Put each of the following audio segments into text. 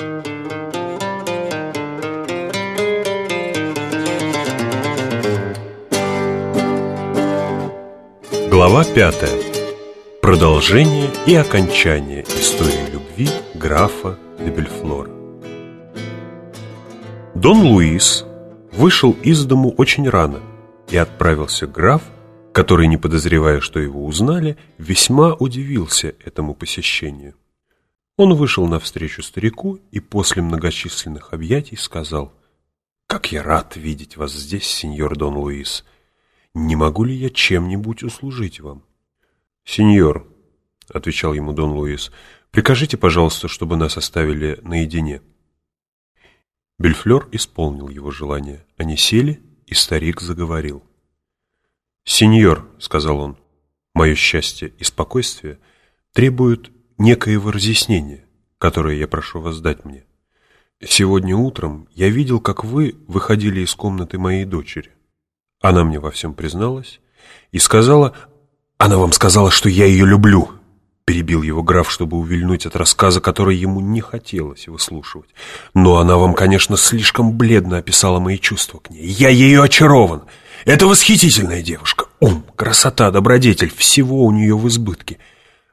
Глава пятая. Продолжение и окончание истории любви графа де Бельфлора. Дон Луис вышел из дому очень рано и отправился к граф, который, не подозревая, что его узнали, весьма удивился этому посещению. Он вышел навстречу старику и после многочисленных объятий сказал, «Как я рад видеть вас здесь, сеньор Дон Луис! Не могу ли я чем-нибудь услужить вам?» «Сеньор», — отвечал ему Дон Луис, — «прикажите, пожалуйста, чтобы нас оставили наедине». Бельфлер исполнил его желание. Они сели, и старик заговорил. «Сеньор», — сказал он, — «мое счастье и спокойствие требуют некоего разъяснения, которое я прошу вас дать мне. Сегодня утром я видел, как вы выходили из комнаты моей дочери. Она мне во всем призналась и сказала, «Она вам сказала, что я ее люблю», — перебил его граф, чтобы увильнуть от рассказа, который ему не хотелось выслушивать. «Но она вам, конечно, слишком бледно описала мои чувства к ней. Я ею очарован. Это восхитительная девушка. Ум, красота, добродетель — всего у нее в избытке.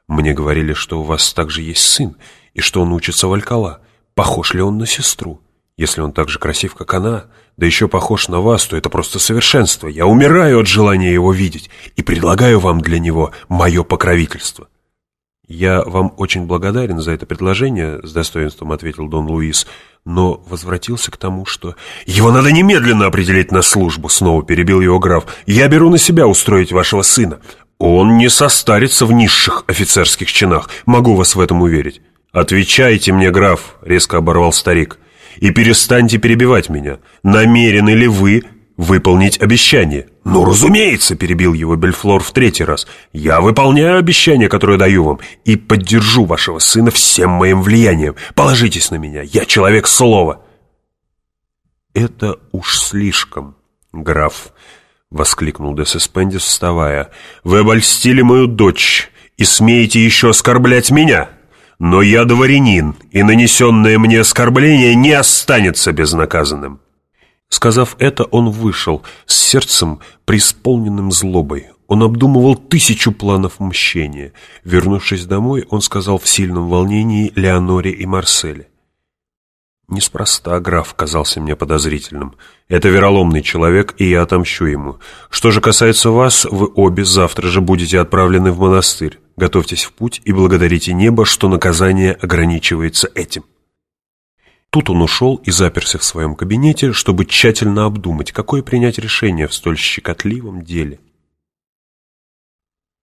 Мне говорили, что у вас также есть сын, и что он учится в Алькала. Похож ли он на сестру? Если он так же красив, как она, да еще похож на вас, то это просто совершенство. Я умираю от желания его видеть и предлагаю вам для него мое покровительство». «Я вам очень благодарен за это предложение», — с достоинством ответил Дон Луис, но возвратился к тому, что... «Его надо немедленно определить на службу», — снова перебил его граф. «Я беру на себя устроить вашего сына. Он не состарится в низших офицерских чинах, могу вас в этом уверить». «Отвечайте мне, граф», — резко оборвал старик и перестаньте перебивать меня. Намерены ли вы выполнить обещание?» «Ну, разумеется», — перебил его Бельфлор в третий раз. «Я выполняю обещание, которое даю вам, и поддержу вашего сына всем моим влиянием. Положитесь на меня, я человек слова». «Это уж слишком, граф», — воскликнул Десеспендис, вставая. «Вы обольстили мою дочь и смеете еще оскорблять меня?» Но я дворянин, и нанесенное мне оскорбление не останется безнаказанным». Сказав это, он вышел с сердцем, преисполненным злобой. Он обдумывал тысячу планов мщения. Вернувшись домой, он сказал в сильном волнении Леоноре и Марселе. Неспроста граф казался мне подозрительным. Это вероломный человек, и я отомщу ему. Что же касается вас, вы обе завтра же будете отправлены в монастырь. Готовьтесь в путь и благодарите небо, что наказание ограничивается этим. Тут он ушел и заперся в своем кабинете, чтобы тщательно обдумать, какое принять решение в столь щекотливом деле.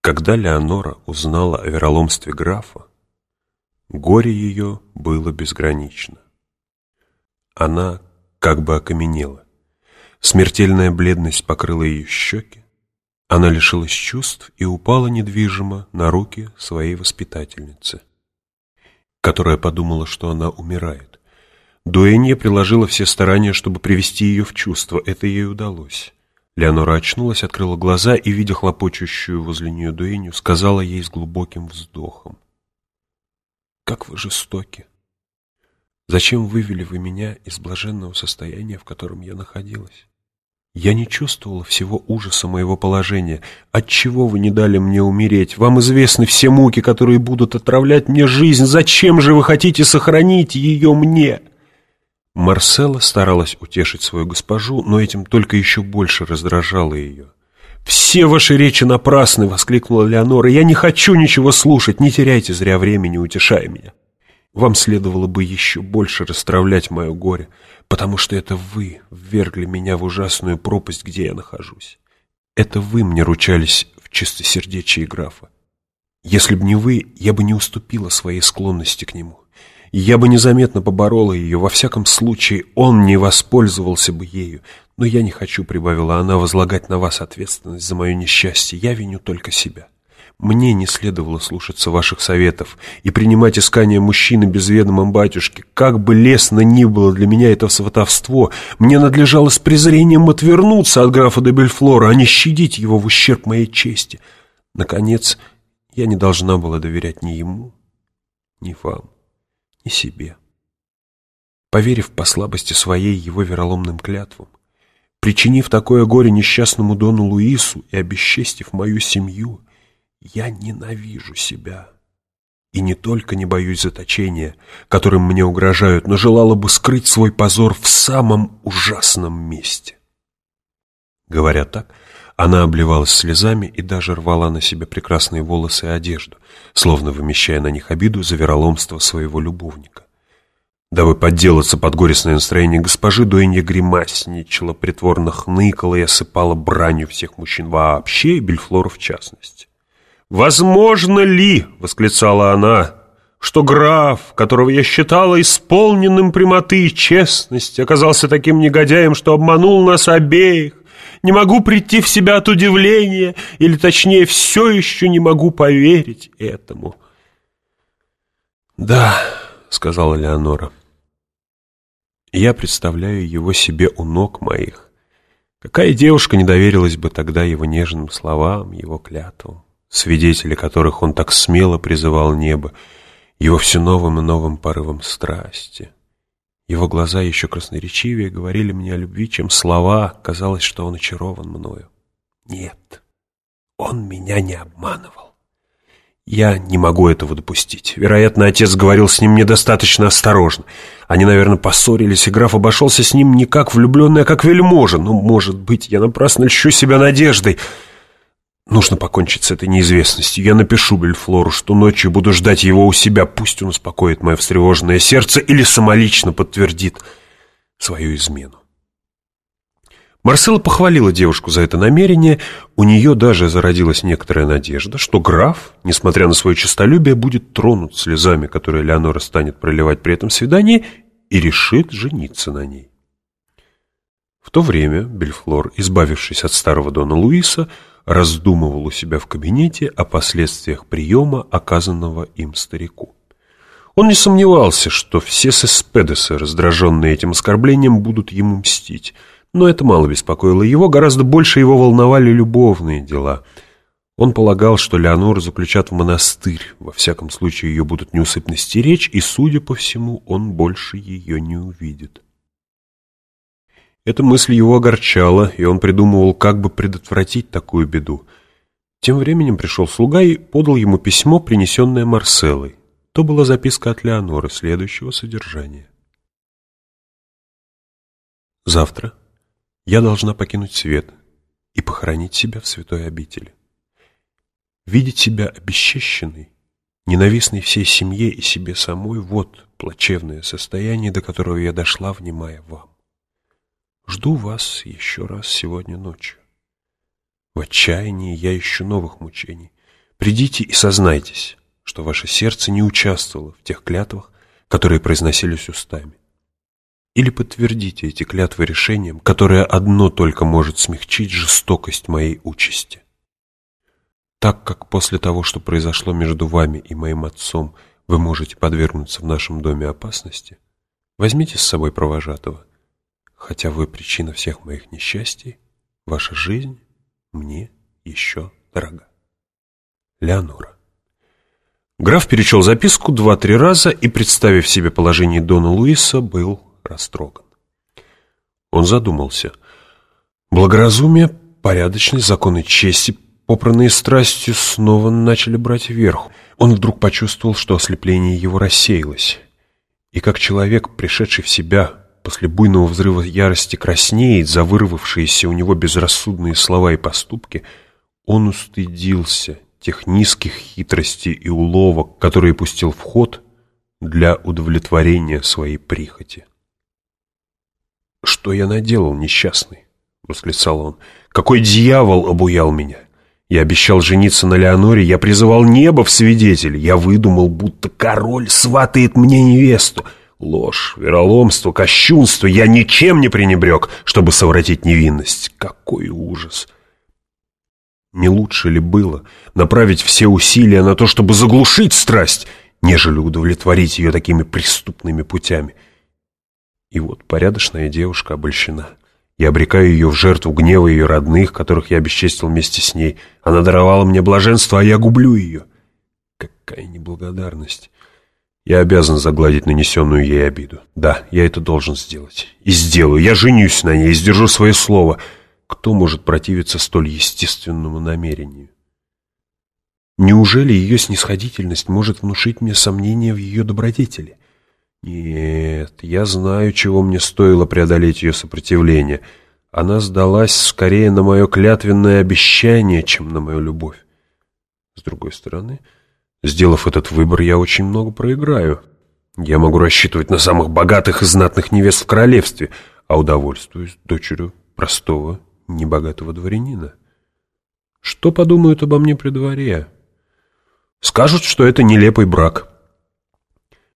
Когда Леонора узнала о вероломстве графа, горе ее было безгранично. Она как бы окаменела. Смертельная бледность покрыла ее щеки. Она лишилась чувств и упала недвижимо на руки своей воспитательницы, которая подумала, что она умирает. Дуэнья приложила все старания, чтобы привести ее в чувство. Это ей удалось. Леонора очнулась, открыла глаза и, видя хлопочущую возле нее Дуэнью, сказала ей с глубоким вздохом. «Как вы жестоки! Зачем вывели вы меня из блаженного состояния, в котором я находилась? Я не чувствовала всего ужаса моего положения. Отчего вы не дали мне умереть? Вам известны все муки, которые будут отравлять мне жизнь. Зачем же вы хотите сохранить ее мне?» Марсела старалась утешить свою госпожу, но этим только еще больше раздражало ее. «Все ваши речи напрасны!» — воскликнула Леонора. «Я не хочу ничего слушать! Не теряйте зря времени, утешая меня!» Вам следовало бы еще больше расстравлять мое горе, потому что это вы ввергли меня в ужасную пропасть, где я нахожусь. Это вы мне ручались в чистосердечии графа. Если бы не вы, я бы не уступила своей склонности к нему. Я бы незаметно поборола ее, во всяком случае он не воспользовался бы ею. Но я не хочу, прибавила она, возлагать на вас ответственность за мое несчастье. Я виню только себя. Мне не следовало слушаться ваших советов и принимать искания мужчины без ведома батюшки. Как бы лестно ни было для меня это сватовство, мне надлежало с презрением отвернуться от графа де Бельфлора, а не щадить его в ущерб моей чести. Наконец, я не должна была доверять ни ему, ни вам, ни себе. поверив по слабости своей его вероломным клятвам, причинив такое горе несчастному Дону Луису и обесчестив мою семью, я ненавижу себя. И не только не боюсь заточения, которым мне угрожают, но желала бы скрыть свой позор в самом ужасном месте. Говоря так, она обливалась слезами и даже рвала на себе прекрасные волосы и одежду, словно вымещая на них обиду за вероломство своего любовника. Дабы подделаться под горестное настроение госпожи, Дуэнья гримасничала, притворно хныкала и осыпала бранью всех мужчин вообще и Бельфлора в частности. «Возможно ли, — восклицала она, — что граф, которого я считала исполненным прямоты и честности, оказался таким негодяем, что обманул нас обеих? Не могу прийти в себя от удивления, или, точнее, все еще не могу поверить этому». «Да», — сказала Леонора, — «я представляю его себе у ног моих. Какая девушка не доверилась бы тогда его нежным словам, его клятвам? Свидетели которых он так смело призывал небо, его все новым и новым порывом страсти. Его глаза еще красноречивее говорили мне о любви, чем слова. Казалось, что он очарован мною. Нет, он меня не обманывал. Я не могу этого допустить. Вероятно, отец говорил с ним недостаточно осторожно. Они, наверное, поссорились, и граф обошелся с ним не как влюбленный, а как вельможа. Ну, может быть, я напрасно льщу себя надеждой. Нужно покончить с этой неизвестностью. Я напишу Бельфлору, что ночью буду ждать его у себя. Пусть он успокоит мое встревоженное сердце или самолично подтвердит свою измену. Марсела похвалила девушку за это намерение. У нее даже зародилась некоторая надежда, что граф, несмотря на свое честолюбие, будет тронут слезами, которые Леонора станет проливать при этом свидании, и решит жениться на ней. В то время Бельфлор, избавившись от старого Дона Луиса, раздумывал у себя в кабинете о последствиях приема, оказанного им старику. Он не сомневался, что все сеспедесы, раздраженные этим оскорблением, будут ему мстить. Но это мало беспокоило его, гораздо больше его волновали любовные дела. Он полагал, что Леонор заключат в монастырь, во всяком случае ее будут неусыпно стеречь, и, судя по всему, он больше ее не увидит. Эта мысль его огорчала, и он придумывал, как бы предотвратить такую беду. Тем временем пришел слуга и подал ему письмо, принесенное Марселой. То была записка от Леоноры следующего содержания. «Завтра я должна покинуть свет и похоронить себя в святой обители. Видеть себя обесчещенной, ненавистной всей семье и себе самой — вот плачевное состояние, до которого я дошла, внимая вам. Жду вас еще раз сегодня ночью. В отчаянии я ищу новых мучений. Придите и сознайтесь, что ваше сердце не участвовало в тех клятвах, которые произносились устами. Или подтвердите эти клятвы решением, которое одно только может смягчить жестокость моей участи. Так как после того, что произошло между вами и моим отцом, вы можете подвергнуться в нашем доме опасности, возьмите с собой провожатого – Хотя вы причина всех моих несчастий, ваша жизнь мне еще дорога. Леонора. Граф перечел записку два-три раза и, представив себе положение Дона Луиса, был растроган. Он задумался. Благоразумие, порядочность, законы чести, попранные страстью, снова начали брать верх. Он вдруг почувствовал, что ослепление его рассеялось. И как человек, пришедший в себя, после буйного взрыва ярости краснеет за вырвавшиеся у него безрассудные слова и поступки, он устыдился тех низких хитростей и уловок, которые пустил в ход для удовлетворения своей прихоти. «Что я наделал, несчастный?» — восклицал он. «Какой дьявол обуял меня! Я обещал жениться на Леоноре, я призывал небо в свидетели, я выдумал, будто король сватает мне невесту». Ложь, вероломство, кощунство. Я ничем не пренебрег, чтобы совратить невинность. Какой ужас! Не лучше ли было направить все усилия на то, чтобы заглушить страсть, нежели удовлетворить ее такими преступными путями? И вот порядочная девушка обольщена. Я обрекаю ее в жертву гнева ее родных, которых я обесчестил вместе с ней. Она даровала мне блаженство, а я гублю ее. Какая неблагодарность! Я обязан загладить нанесенную ей обиду. Да, я это должен сделать. И сделаю. Я женюсь на ней и сдержу свое слово. Кто может противиться столь естественному намерению? Неужели ее снисходительность может внушить мне сомнения в ее добродетели? Нет, я знаю, чего мне стоило преодолеть ее сопротивление. Она сдалась скорее на мое клятвенное обещание, чем на мою любовь. С другой стороны, сделав этот выбор, я очень много проиграю. Я могу рассчитывать на самых богатых и знатных невест в королевстве, а удовольствуюсь дочерью простого, небогатого дворянина. Что подумают обо мне при дворе? Скажут, что это нелепый брак.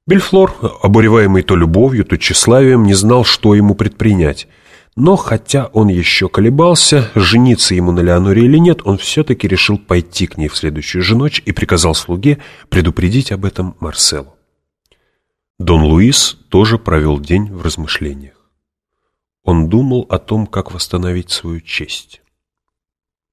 Бельфлор, обуреваемый то любовью, то тщеславием, не знал, что ему предпринять. Но хотя он еще колебался, жениться ему на Леоноре или нет, он все-таки решил пойти к ней в следующую же ночь и приказал слуге предупредить об этом Марселу. Дон Луис тоже провел день в размышлениях. Он думал о том, как восстановить свою честь.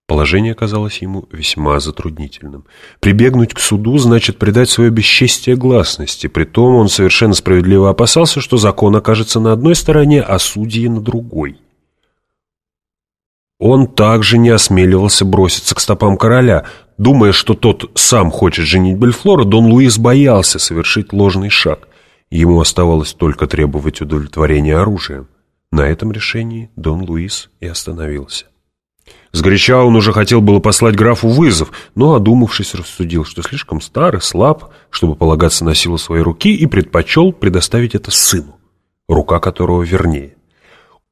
Положение казалось ему весьма затруднительным. Прибегнуть к суду значит предать свое бесчестие гласности. Притом он совершенно справедливо опасался, что закон окажется на одной стороне, а судьи на другой. Он также не осмеливался броситься к стопам короля. Думая, что тот сам хочет женить Бельфлора, Дон Луис боялся совершить ложный шаг. Ему оставалось только требовать удовлетворения оружием. На этом решении Дон Луис и остановился. Сгоряча он уже хотел было послать графу вызов, но, одумавшись, рассудил, что слишком стар и слаб, чтобы полагаться на силу своей руки, и предпочел предоставить это сыну, рука которого вернее.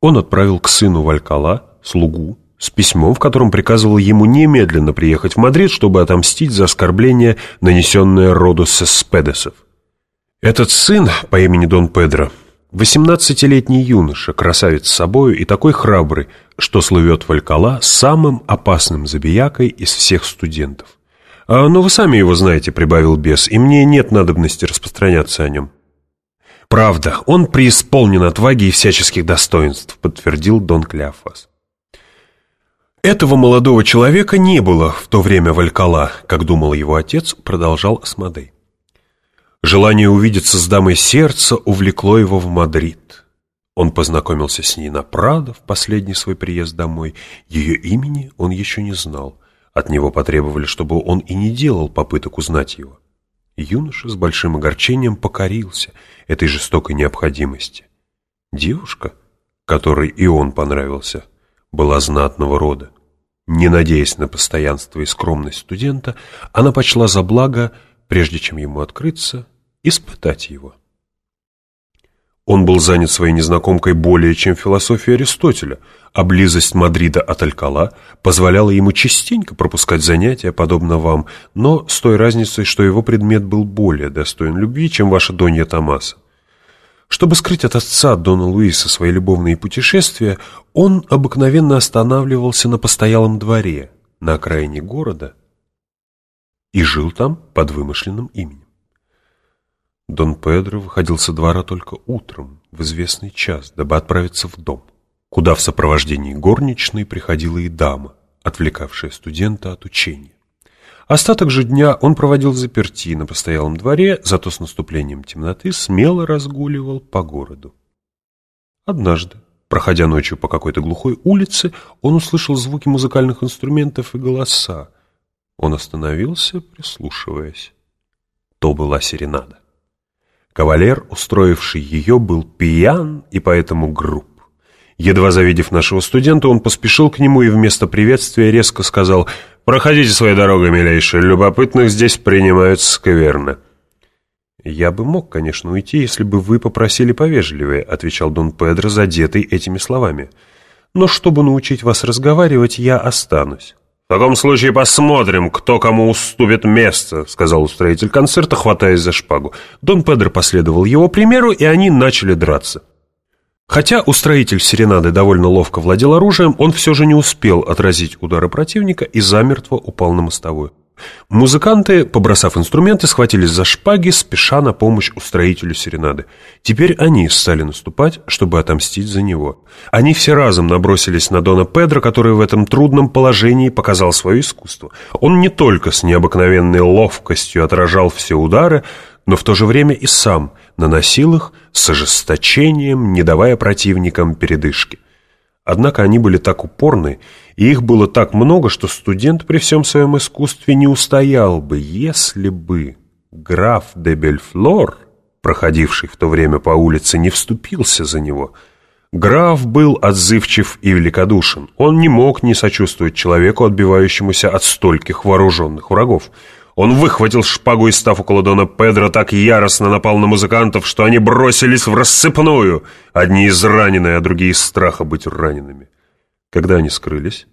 Он отправил к сыну Валькала, слугу, с письмом, в котором приказывал ему немедленно приехать в Мадрид, чтобы отомстить за оскорбление, нанесенное роду Сеспедесов. Этот сын по имени Дон Педро Восемнадцатилетний юноша, красавец с собою и такой храбрый, что слывет Валькала самым опасным забиякой из всех студентов. «А, «Но вы сами его знаете», — прибавил бес, — «и мне нет надобности распространяться о нем». «Правда, он преисполнен отваги и всяческих достоинств», — подтвердил Дон Клеофас. Этого молодого человека не было в то время в Алькала, как думал его отец, продолжал Асмодей. Желание увидеться с дамой сердца увлекло его в Мадрид. Он познакомился с ней на Прадо в последний свой приезд домой. Ее имени он еще не знал. От него потребовали, чтобы он и не делал попыток узнать его. Юноша с большим огорчением покорился этой жестокой необходимости. Девушка, которой и он понравился, была знатного рода. Не надеясь на постоянство и скромность студента, она почла за благо, прежде чем ему открыться, испытать его. Он был занят своей незнакомкой более, чем философия Аристотеля, а близость Мадрида от Алькала позволяла ему частенько пропускать занятия, подобно вам, но с той разницей, что его предмет был более достоин любви, чем ваша Донья Томаса. Чтобы скрыть от отца Дона Луиса свои любовные путешествия, он обыкновенно останавливался на постоялом дворе, на окраине города, и жил там под вымышленным именем. Дон Педро выходил со двора только утром, в известный час, дабы отправиться в дом, куда в сопровождении горничной приходила и дама, отвлекавшая студента от учения. Остаток же дня он проводил в заперти на постоялом дворе, зато с наступлением темноты смело разгуливал по городу. Однажды, проходя ночью по какой-то глухой улице, он услышал звуки музыкальных инструментов и голоса. Он остановился, прислушиваясь. То была серенада. Кавалер, устроивший ее, был пьян и поэтому груб. Едва завидев нашего студента, он поспешил к нему и вместо приветствия резко сказал «Проходите своей дорогой, милейший, любопытных здесь принимают скверно». «Я бы мог, конечно, уйти, если бы вы попросили повежливее», отвечал Дон Педро, задетый этими словами. «Но чтобы научить вас разговаривать, я останусь». «В таком случае посмотрим, кто кому уступит место», — сказал устроитель концерта, хватаясь за шпагу. Дон Педро последовал его примеру, и они начали драться. Хотя устроитель серенады довольно ловко владел оружием, он все же не успел отразить удары противника и замертво упал на мостовую. Музыканты, побросав инструменты, схватились за шпаги, спеша на помощь устроителю серенады. Теперь они стали наступать, чтобы отомстить за него. Они все разом набросились на Дона Педро, который в этом трудном положении показал свое искусство. Он не только с необыкновенной ловкостью отражал все удары, но в то же время и сам наносил их с ожесточением, не давая противникам передышки. Однако они были так упорны, их было так много, что студент при всем своем искусстве не устоял бы, если бы граф де Бельфлор, проходивший в то время по улице, не вступился за него. Граф был отзывчив и великодушен. Он не мог не сочувствовать человеку, отбивающемуся от стольких вооруженных врагов. Он выхватил шпагу и, став около Дона Педро, так яростно напал на музыкантов, что они бросились в рассыпную, одни из раненые, а другие из страха быть ранеными. Когда они скрылись,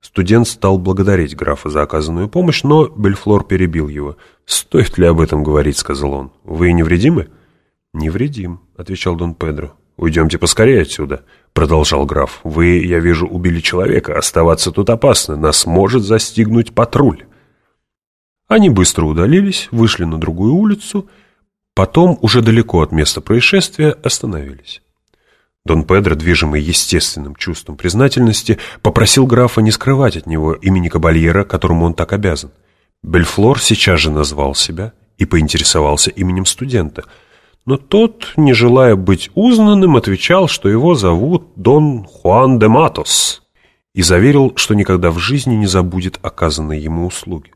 студент стал благодарить графа за оказанную помощь, но Бельфлор перебил его. «Стоит ли об этом говорить?» — сказал он. «Вы невредимы?» «Невредим», — отвечал Дон Педро. «Уйдемте поскорее отсюда», — продолжал граф. «Вы, я вижу, убили человека. Оставаться тут опасно. Нас может застигнуть патруль». Они быстро удалились, вышли на другую улицу, потом, уже далеко от места происшествия, остановились. Дон Педро, движимый естественным чувством признательности, попросил графа не скрывать от него имени кабальера, которому он так обязан. Бельфлор сейчас же назвал себя и поинтересовался именем студента, но тот, не желая быть узнанным, отвечал, что его зовут Дон Хуан де Матос, и заверил, что никогда в жизни не забудет оказанной ему услуги.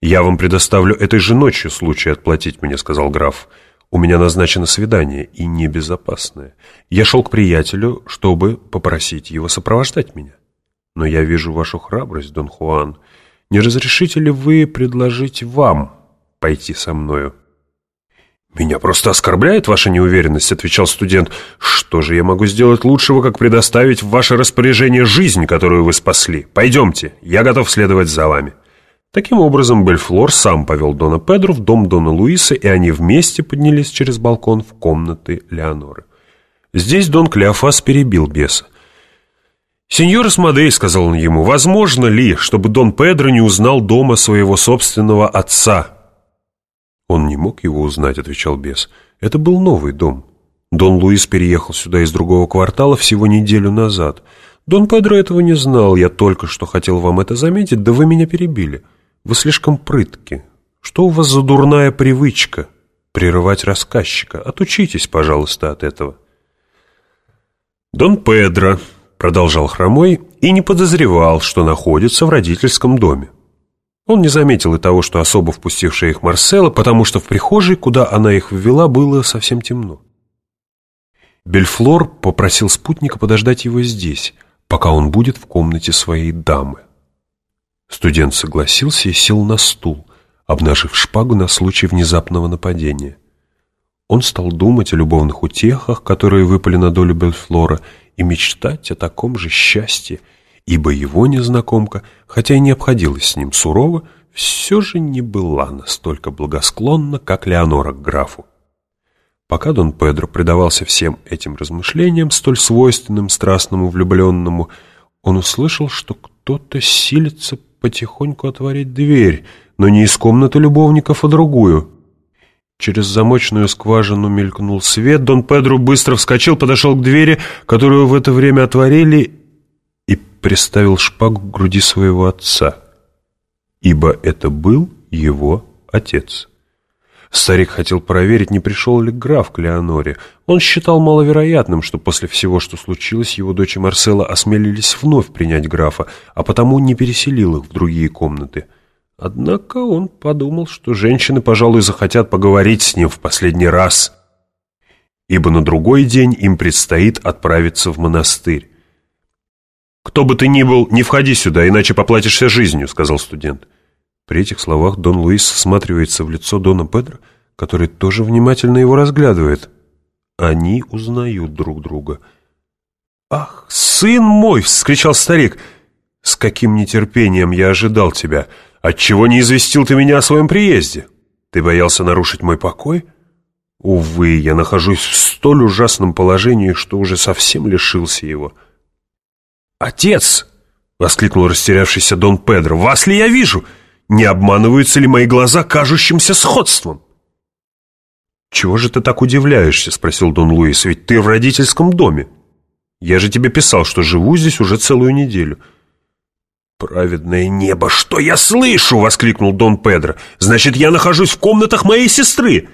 «Я вам предоставлю этой же ночью случай отплатить мне», — сказал граф. «У меня назначено свидание, и небезопасное. Я шел к приятелю, чтобы попросить его сопровождать меня. Но я вижу вашу храбрость, Дон Хуан. Не разрешите ли вы предложить вам пойти со мною?» «Меня просто оскорбляет ваша неуверенность», — отвечал студент. «Что же я могу сделать лучшего, как предоставить в ваше распоряжение жизнь, которую вы спасли? Пойдемте, я готов следовать за вами». Таким образом, Бельфлор сам повел Дона Педро в дом Дона Луиса, и они вместе поднялись через балкон в комнаты Леоноры. Здесь Дон Клеофас перебил беса. «Сеньор Эсмодей», — сказал он ему, — «возможно ли, чтобы Дон Педро не узнал дома своего собственного отца?» «Он не мог его узнать», — отвечал бес. «Это был новый дом. Дон Луис переехал сюда из другого квартала всего неделю назад. Дон Педро этого не знал, я только что хотел вам это заметить, да вы меня перебили. Вы слишком прытки. Что у вас за дурная привычка? Прерывать рассказчика. Отучитесь, пожалуйста, от этого». Дон Педро, продолжал Хромой, и не подозревал, что находится в родительском доме. Он не заметил и того, что особо впустившая их Марсела, потому что в прихожей, куда она их ввела, было совсем темно. Бельфлор попросил спутника подождать его здесь, пока он будет в комнате своей дамы. Студент согласился и сел на стул, обнажив шпагу на случай внезапного нападения. Он стал думать о любовных утехах, которые выпали на долю Бельфлора, и мечтать о таком же счастье, ибо его незнакомка, хотя и не обходилась с ним сурово, все же не была настолько благосклонна, как Леонора к графу. Пока Дон Педро предавался всем этим размышлениям, столь свойственным страстному влюбленному, он услышал, что кто-то силится потихоньку отворить дверь, но не из комнаты любовников, а другую. Через замочную скважину мелькнул свет, Дон Педро быстро вскочил, подошел к двери, которую в это время отворили, и приставил шпагу к груди своего отца, ибо это был его отец. Старик хотел проверить, не пришел ли граф к Леоноре. Он считал маловероятным, что после всего, что случилось, его дочь и Марсела осмелились вновь принять графа, а потому не переселил их в другие комнаты. Однако он подумал, что женщины, пожалуй, захотят поговорить с ним в последний раз, ибо на другой день им предстоит отправиться в монастырь. «Кто бы ты ни был, не входи сюда, иначе поплатишься жизнью», — сказал студент. При этих словах Дон Луис всматривается в лицо Дона Педро, который тоже внимательно его разглядывает. Они узнают друг друга. «Ах, сын мой!» — вскричал старик. «С каким нетерпением я ожидал тебя! Отчего не известил ты меня о своем приезде? Ты боялся нарушить мой покой?» Увы, я нахожусь в столь ужасном положении, что уже совсем лишился его. «Отец!» — воскликнул растерявшийся Дон Педро. «Вас ли я вижу? Не обманываются ли мои глаза кажущимся сходством?» «Чего же ты так удивляешься?» — спросил Дон Луис. «Ведь ты в родительском доме. Я же тебе писал, что живу здесь уже целую неделю». «Праведное небо, что я слышу!» — воскликнул Дон Педро. «Значит, я нахожусь в комнатах моей сестры!»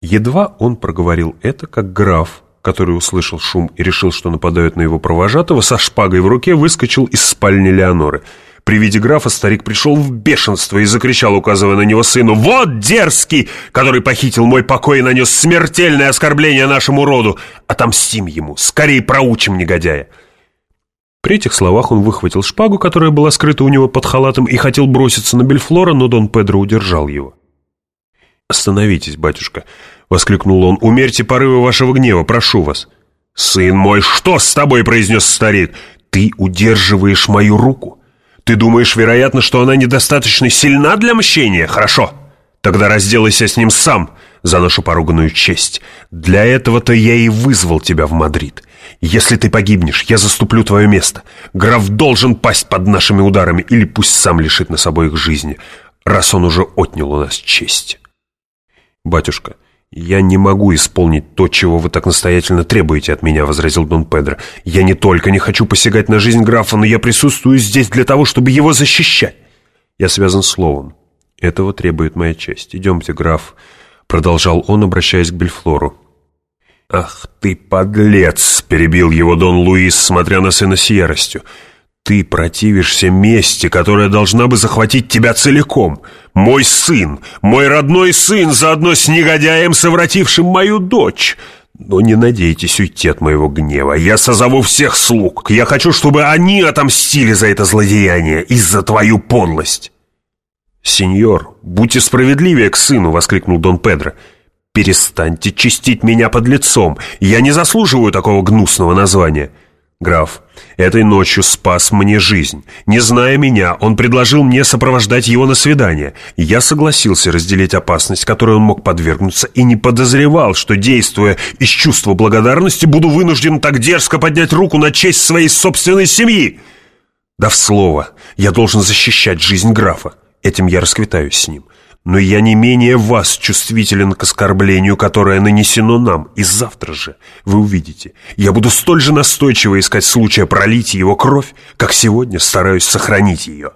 Едва он проговорил это, как граф, который услышал шум и решил, что нападают на его провожатого, со шпагой в руке выскочил из спальни Леоноры. При виде графа старик пришел в бешенство и закричал, указывая на него сыну, «Вот дерзкий, который похитил мой покой и нанес смертельное оскорбление нашему роду! Отомстим ему, скорее проучим негодяя!» При этих словах он выхватил шпагу, которая была скрыта у него под халатом, и хотел броситься на Бельфлора, но Дон Педро удержал его. «Остановитесь, батюшка!» — воскликнул он. «Умерьте порывы вашего гнева, прошу вас!» «Сын мой, что с тобой?» — произнес старик. «Ты удерживаешь мою руку. Ты думаешь, вероятно, что она недостаточно сильна для мщения? Хорошо, тогда разделайся с ним сам за нашу поруганную честь. Для этого-то я и вызвал тебя в Мадрид. Если ты погибнешь, я заступлю твое место. Граф должен пасть под нашими ударами, или пусть сам лишит нас обоих жизни, раз он уже отнял у нас честь. Батюшка, я не могу исполнить то, чего вы так настоятельно требуете от меня, возразил Дон Педро. Я не только не хочу посягать на жизнь графа, но я присутствую здесь для того, чтобы его защищать. Я связан словом. Этого требует моя честь. Идемте, граф, продолжал он, обращаясь к Бельфлору. «Ах ты, подлец!» — перебил его Дон Луис, смотря на сына с яростью. «Ты противишься мести, которая должна бы захватить тебя целиком. Мой сын, мой родной сын, заодно с негодяем, совратившим мою дочь!» Но не надейтесь уйти от моего гнева. Я созову всех слуг. Я хочу, чтобы они отомстили за это злодеяние и за твою подлость. «Сеньор, будьте справедливее к сыну!» — воскликнул Дон Педро. «Перестаньте чистить меня под лицом! Я не заслуживаю такого гнусного названия!» «Граф, этой ночью спас мне жизнь. Не зная меня, он предложил мне сопровождать его на свидание. Я согласился разделить опасность, которой он мог подвергнуться, и не подозревал, что, действуя из чувства благодарности, буду вынужден так дерзко поднять руку на честь своей собственной семьи!» Дав слово, я должен защищать жизнь графа. Этим я расквитаюсь с ним. Но я не менее вас чувствителен к оскорблению, которое нанесено нам. И завтра же, вы увидите, я буду столь же настойчиво искать случая пролить его кровь, как сегодня стараюсь сохранить ее».